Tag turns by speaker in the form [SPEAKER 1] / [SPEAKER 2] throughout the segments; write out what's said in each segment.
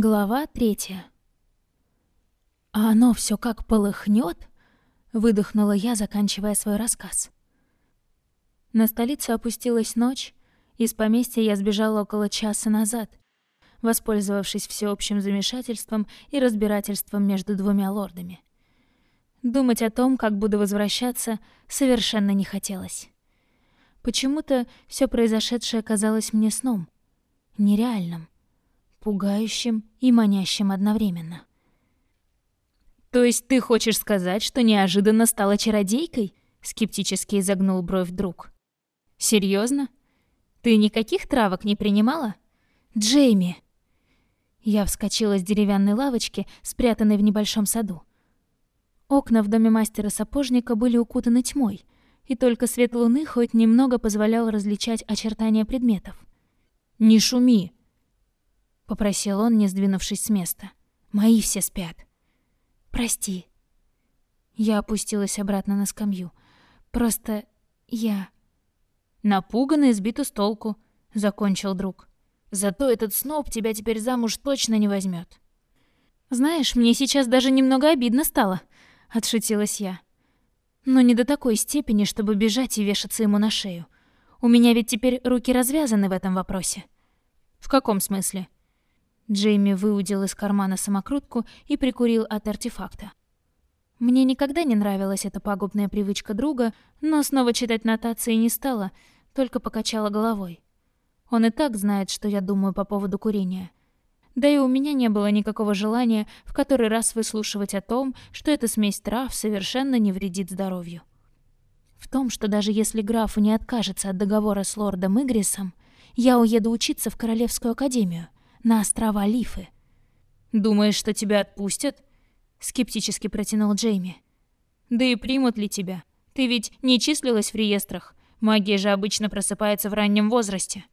[SPEAKER 1] Глава третья. «А оно все как полыхнет? выдохнула я, заканчивая свой рассказ. На столицу опустилась ночь, из поместья я сбежала около часа назад, воспользовавшись всеобщим замешательством и разбирательством между двумя лордами. Думать о том, как буду возвращаться, совершенно не хотелось. Почему-то все произошедшее казалось мне сном, нереальным пугающим и манящим одновременно. «То есть ты хочешь сказать, что неожиданно стала чародейкой?» — скептически изогнул бровь друг. «Серьезно? Ты никаких травок не принимала?» «Джейми!» Я вскочила с деревянной лавочки, спрятанной в небольшом саду. Окна в доме мастера-сапожника были укутаны тьмой, и только свет луны хоть немного позволял различать очертания предметов. «Не шуми!» Попросил он, не сдвинувшись с места. Мои все спят. Прости. Я опустилась обратно на скамью. Просто я напуган и сбит с толку, закончил друг. Зато этот сноб тебя теперь замуж точно не возьмет. Знаешь, мне сейчас даже немного обидно стало, отшутилась я. Но не до такой степени, чтобы бежать и вешаться ему на шею. У меня ведь теперь руки развязаны в этом вопросе. В каком смысле? Джейми выудил из кармана самокрутку и прикурил от артефакта. Мне никогда не нравилась эта пагубная привычка друга, но снова читать нотации не стала, только покачала головой. Он и так знает, что я думаю по поводу курения. Да и у меня не было никакого желания в который раз выслушивать о том, что эта смесь трав совершенно не вредит здоровью. В том, что даже если графу не откажется от договора с лордом Игрисом, я уеду учиться в Королевскую академию — на острова Лифы. «Думаешь, что тебя отпустят?» — скептически протянул Джейми. «Да и примут ли тебя? Ты ведь не числилась в реестрах. Магия же обычно просыпается в раннем возрасте».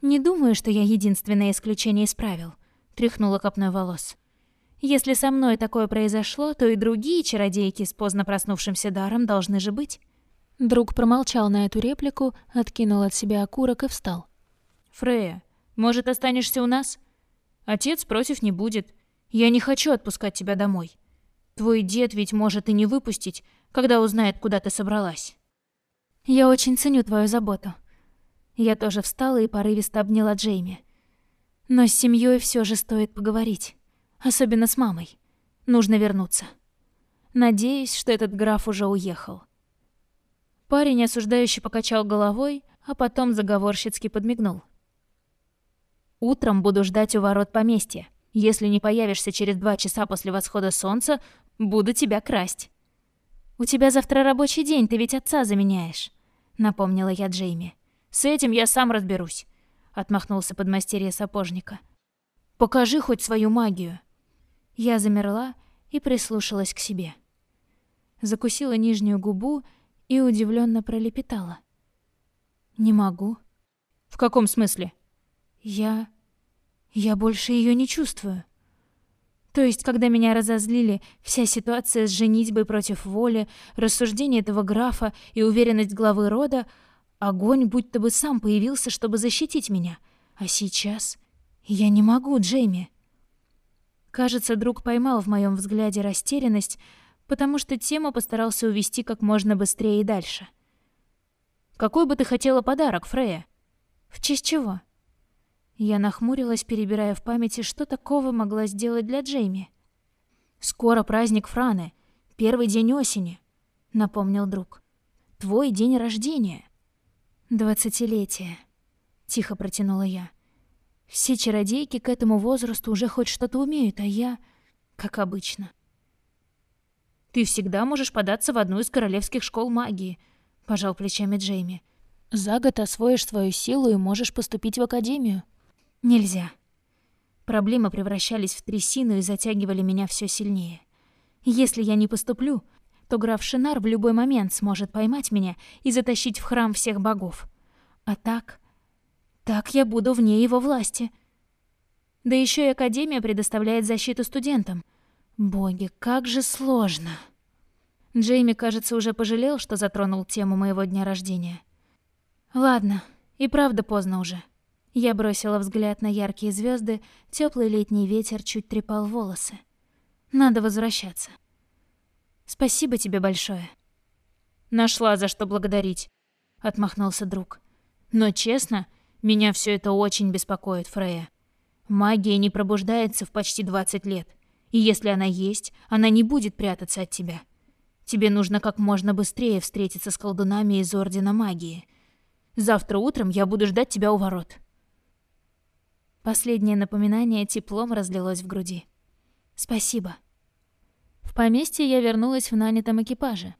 [SPEAKER 1] «Не думаю, что я единственное исключение из правил», — тряхнула копной волос. «Если со мной такое произошло, то и другие чародейки с поздно проснувшимся даром должны же быть». Друг промолчал на эту реплику, откинул от себя окурок и встал.
[SPEAKER 2] «Фрея, может, останешься у нас? Отец против не будет. Я не хочу отпускать тебя домой. Твой дед ведь может и не выпустить, когда узнает, куда ты собралась.
[SPEAKER 1] Я очень ценю твою заботу. Я тоже встала и порывисто обняла Джейми. Но с семьей все же стоит поговорить, особенно с мамой. Нужно вернуться. Надеюсь, что этот граф уже уехал. Парень осуждающе покачал головой, а потом заговорщицки подмигнул. Утром буду ждать у ворот поместья. Если не появишься через два часа после восхода солнца, буду тебя красть. У тебя завтра рабочий день, ты ведь отца заменяешь, напомнила я Джейми.
[SPEAKER 2] С этим я сам разберусь, отмахнулся подмастерье сапожника. Покажи хоть свою магию.
[SPEAKER 1] Я замерла и прислушалась к себе. Закусила нижнюю губу и удивленно пролепетала: "Не могу".
[SPEAKER 2] В каком смысле?
[SPEAKER 1] Я... я больше ее не чувствую. То есть, когда меня разозлили, вся ситуация с женитьбой против воли, рассуждение этого графа и уверенность главы рода, огонь будто бы сам появился, чтобы защитить меня. А сейчас я не могу, Джейми. Кажется, друг поймал в моем взгляде растерянность, потому что тему постарался увести как можно быстрее и дальше.
[SPEAKER 2] Какой бы ты хотела подарок, Фрея?
[SPEAKER 1] В честь чего? Я нахмурилась, перебирая в памяти, что такого могла сделать для Джейми.
[SPEAKER 2] «Скоро праздник Франы. Первый день осени», — напомнил друг. «Твой день рождения».
[SPEAKER 1] «Двадцатилетие», — тихо протянула я. «Все чародейки к этому возрасту уже хоть что-то умеют, а я, как обычно».
[SPEAKER 2] «Ты всегда можешь податься в одну из королевских школ магии», — пожал плечами Джейми. «За год освоишь свою силу и можешь поступить в академию».
[SPEAKER 1] Нельзя. Проблемы превращались в трясину и затягивали меня все сильнее. Если я не поступлю, то граф Шинар в любой момент сможет поймать меня и затащить в храм всех богов. А так... Так я буду вне его власти. Да еще и Академия предоставляет защиту студентам. Боги, как же сложно. Джейми, кажется, уже пожалел, что затронул тему моего дня рождения. Ладно, и правда поздно уже. Я бросила взгляд на яркие звезды, теплый летний ветер чуть трепал волосы. Надо возвращаться. Спасибо тебе большое.
[SPEAKER 2] Нашла за что благодарить, отмахнулся друг. Но честно, меня все это очень беспокоит, Фрея. Магия не пробуждается в почти 20 лет. И если она есть, она не будет прятаться от тебя. Тебе нужно как можно быстрее встретиться с колдунами из Ордена Магии. Завтра утром я буду ждать тебя у ворот.
[SPEAKER 1] Последнее напоминание теплом разлилось в груди. Спасибо. В поместье я вернулась в нанятом экипаже.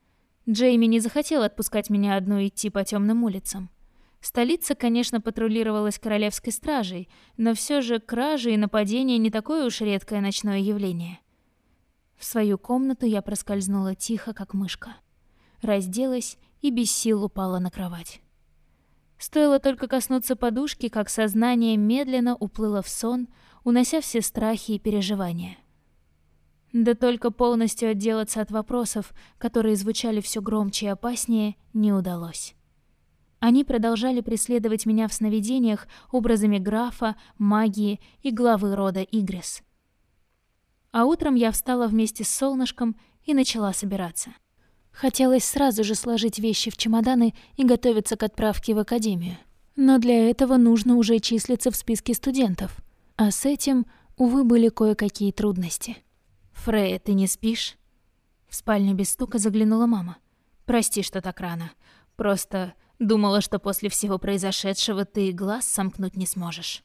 [SPEAKER 1] Джейми не захотел отпускать меня одну идти по темным улицам. Столица, конечно, патрулировалась королевской стражей, но все же кражи и нападения не такое уж редкое ночное явление. В свою комнату я проскользнула тихо, как мышка. Разделась и без сил упала на кровать. Стоило только коснуться подушки, как сознание медленно уплыло в сон, унося все страхи и переживания. Да только полностью отделаться от вопросов, которые звучали все громче и опаснее, не удалось. Они продолжали преследовать меня в сновидениях образами графа, магии и главы рода Игрис. А утром я встала вместе с солнышком и начала собираться. Хотелось сразу же сложить вещи в чемоданы и готовиться к отправке в академию. Но для этого нужно уже числиться в списке студентов. А с этим, увы, были кое-какие трудности.
[SPEAKER 2] «Фрея, ты не спишь?» В спальню без стука заглянула мама. «Прости, что так рано. Просто Думала, что после всего произошедшего ты глаз сомкнуть не сможешь.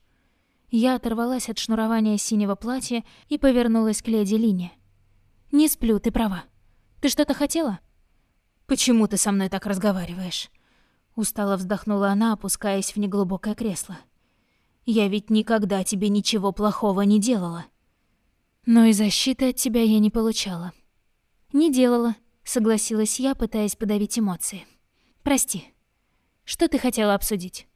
[SPEAKER 1] Я оторвалась от шнурования синего платья и повернулась к леди Лине. «Не сплю, ты права. Ты что-то хотела?»
[SPEAKER 2] «Почему ты со мной так разговариваешь?» Устало вздохнула она, опускаясь в неглубокое кресло. «Я ведь никогда тебе ничего плохого не делала».
[SPEAKER 1] «Но и защиты от тебя я не получала». «Не делала», — согласилась я, пытаясь подавить эмоции. «Прости». Что ты хотела обсудить?»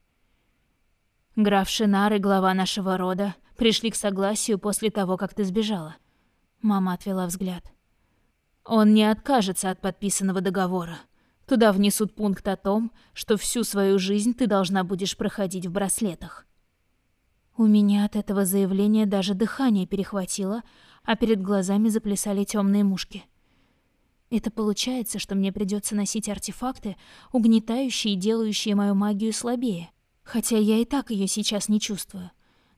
[SPEAKER 2] Граф Шинар и глава нашего рода пришли к согласию после того, как ты сбежала. Мама отвела взгляд. Он не откажется от подписанного договора. Туда внесут пункт о том, что всю свою жизнь ты должна будешь проходить в браслетах.
[SPEAKER 1] У меня от этого заявления даже дыхание перехватило, а перед глазами заплясали темные мушки. Это получается, что мне придется носить артефакты, угнетающие и делающие мою магию слабее. Хотя я и так ее сейчас не чувствую.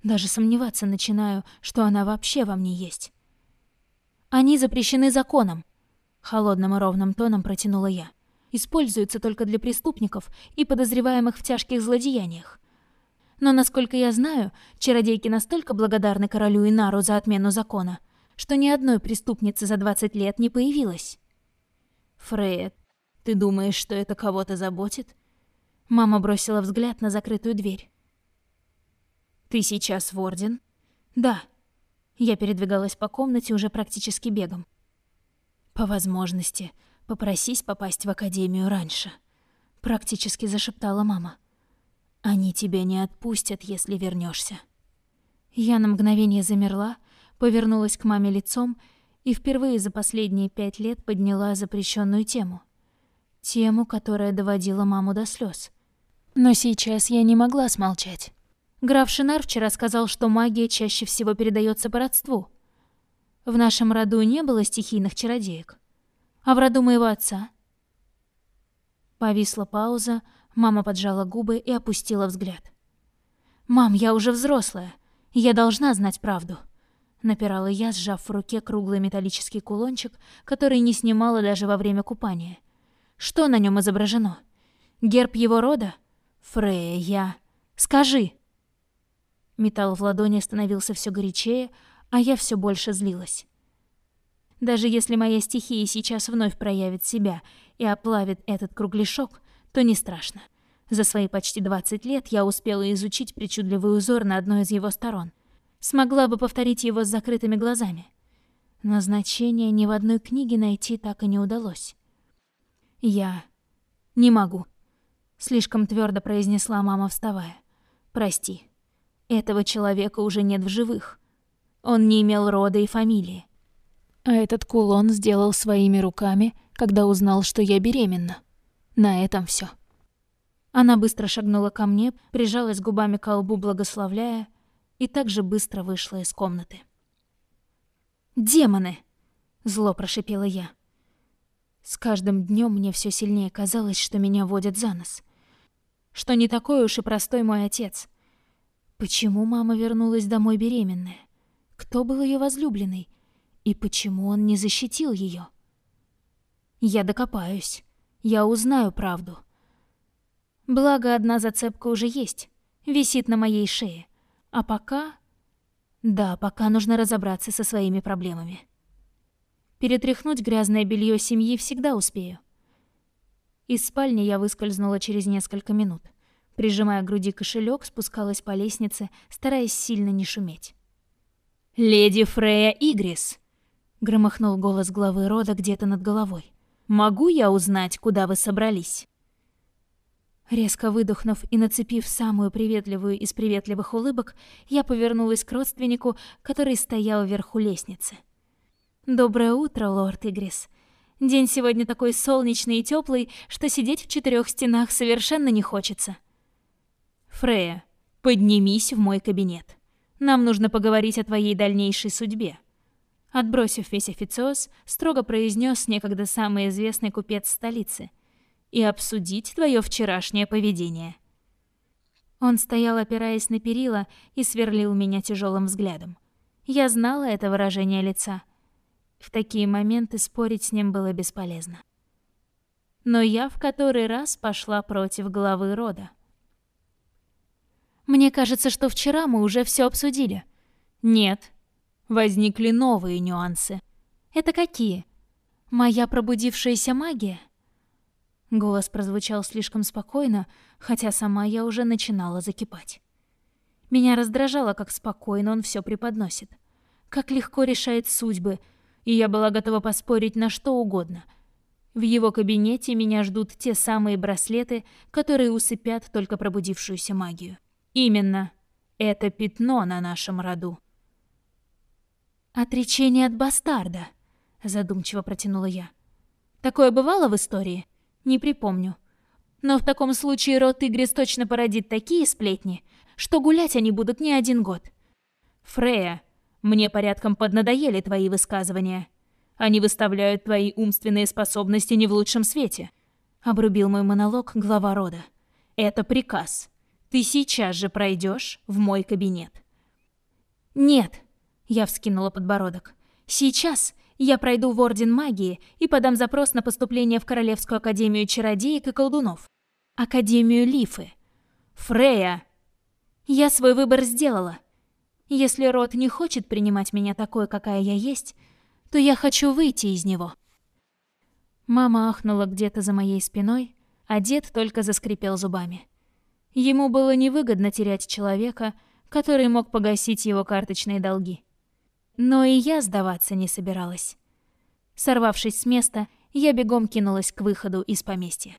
[SPEAKER 1] Даже сомневаться начинаю, что она вообще во мне есть. Они запрещены законом. Холодным и ровным тоном протянула я. Используются только для преступников и подозреваемых в тяжких злодеяниях. Но, насколько я знаю, чародейки настолько благодарны королю Инару за отмену закона, что ни одной преступницы за 20 лет не появилось.
[SPEAKER 2] Фрейд, ты думаешь, что это кого-то заботит?
[SPEAKER 1] Мама бросила взгляд на закрытую дверь.
[SPEAKER 2] Ты сейчас в Орден?
[SPEAKER 1] Да. Я передвигалась по комнате уже практически бегом.
[SPEAKER 2] По возможности, попросись попасть в Академию раньше. Практически зашептала мама. Они тебя не отпустят, если вернешься.
[SPEAKER 1] Я на мгновение замерла, повернулась к маме лицом и впервые за последние пять лет подняла запрещенную тему. Тему, которая доводила маму до слез. Но сейчас я не могла смолчать. Граф Шинар вчера сказал, что магия чаще всего передается по родству. В нашем роду не было стихийных чародеек. А в роду моего отца? Повисла пауза, мама поджала губы и опустила взгляд. «Мам, я уже взрослая. Я должна знать правду». Напирала я, сжав в руке круглый металлический кулончик, который не снимала даже во время купания. Что на нем изображено? Герб его рода? Фрея. Скажи. Металл в ладони становился все горячее, а я все больше злилась. Даже если моя стихия сейчас вновь проявит себя и оплавит этот кругляшок, то не страшно. За свои почти 20 лет я успела изучить причудливый узор на одной из его сторон. Смогла бы повторить его с закрытыми глазами. Но значение ни в одной книге найти так и не удалось. «Я не могу», — слишком твердо произнесла мама, вставая. «Прости, этого человека уже нет в живых. Он не имел рода и фамилии. А этот кулон сделал своими руками, когда узнал, что я беременна. На этом все. Она быстро шагнула ко мне, прижалась губами к лбу, благословляя, и так же быстро вышла из комнаты. «Демоны!» — зло прошипела я. С каждым днем мне все сильнее казалось, что меня водят за нос. Что не такой уж и простой мой отец. Почему мама вернулась домой беременная? Кто был ее возлюбленный? И почему он не защитил ее? Я докопаюсь. Я узнаю правду. Благо, одна зацепка уже есть. Висит на моей шее. А пока... Да, пока нужно разобраться со своими проблемами. Перетряхнуть грязное белье семьи всегда успею. Из спальни я выскользнула через несколько минут. Прижимая к груди кошелек, спускалась по лестнице, стараясь сильно не шуметь. «Леди Фрея Игрис!» — громыхнул голос главы рода где-то над головой. «Могу я узнать, куда вы собрались?» Резко выдохнув и нацепив самую приветливую из приветливых улыбок, я повернулась к родственнику, который стоял вверху лестницы. Доброе утро, лорд Игрис. День сегодня такой солнечный и теплый, что сидеть в четырех стенах совершенно не хочется. Фрея, поднимись в мой кабинет. Нам нужно поговорить о твоей дальнейшей судьбе. Отбросив весь официоз, строго произнес некогда самый известный купец столицы. И обсудить твое вчерашнее поведение. Он стоял, опираясь на перила, и сверлил меня тяжелым взглядом. Я знала это выражение лица — в такие моменты спорить с ним было бесполезно. Но я в который раз пошла против главы рода. Мне кажется, что вчера мы уже все обсудили. Нет. Возникли новые нюансы. Это какие? Моя пробудившаяся магия? Голос прозвучал слишком спокойно, хотя сама я уже начинала закипать. Меня раздражало, как спокойно он все преподносит. Как легко решает судьбы, и я была готова поспорить на что угодно. В его кабинете меня ждут те самые браслеты, которые усыпят только пробудившуюся магию. Именно. Это пятно на нашем роду. «Отречение от бастарда», — задумчиво протянула я. «Такое бывало в истории? Не припомню. Но в таком случае род Игрис точно породит такие сплетни, что гулять они будут не один год». «Фрея, мне порядком поднадоели твои высказывания. Они выставляют твои умственные способности не в лучшем свете. Обрубил мой монолог глава рода. Это приказ. Ты сейчас же пройдешь в мой кабинет. Нет, я вскинула подбородок. Сейчас я пройду в Орден Магии и подам запрос на поступление в Королевскую Академию Чародеек и Колдунов. Академию Лифы. Фрея! Я свой выбор сделала. Если род не хочет принимать меня такой, какая я есть, то я хочу выйти из него. Мама ахнула где-то за моей спиной, а дед только заскрипел зубами. Ему было невыгодно терять человека, который мог погасить его карточные долги. Но и я сдаваться не собиралась. Сорвавшись с места, я бегом кинулась к выходу из поместья.